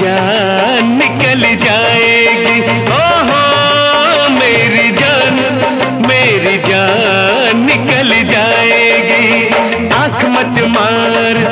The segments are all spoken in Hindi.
जान निकल जाएगी। ओ हो मेरी जान मेरी जान निकल जाएगी। आँख मत मार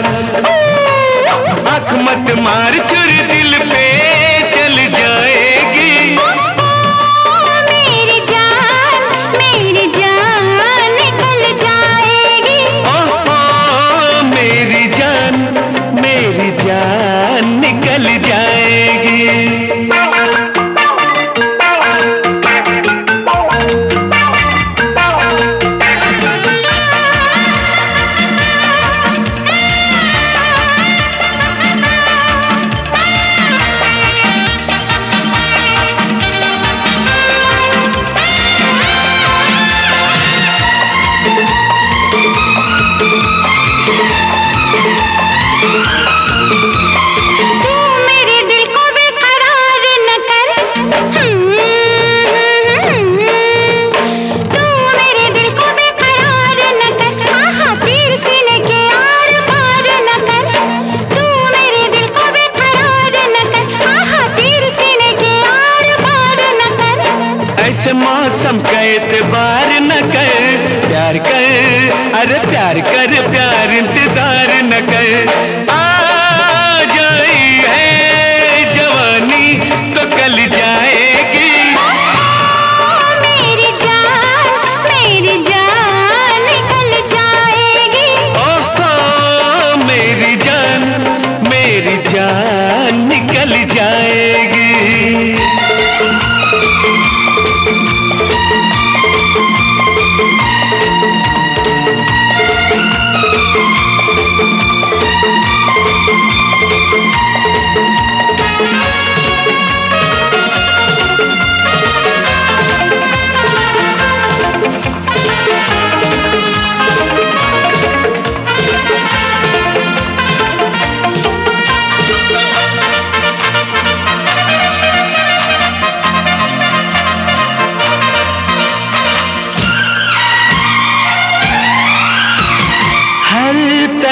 मौसम का एतबार न कर प्यार कर अरे प्यार कर प्यार इंतज़ार न कर।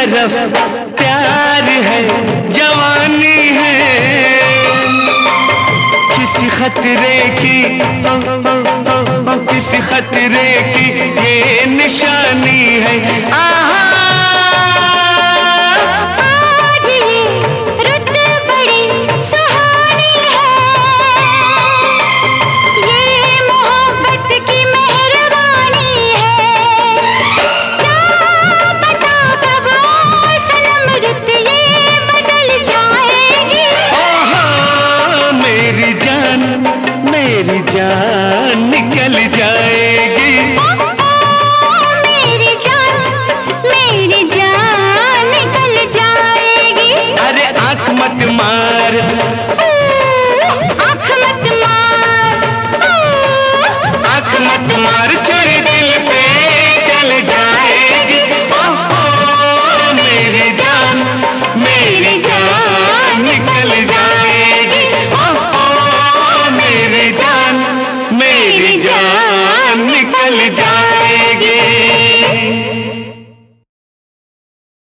तरफ़ प्यार है, जवानी है। किसी खतरे की, किसी खतरे की ये निशानी है। आहा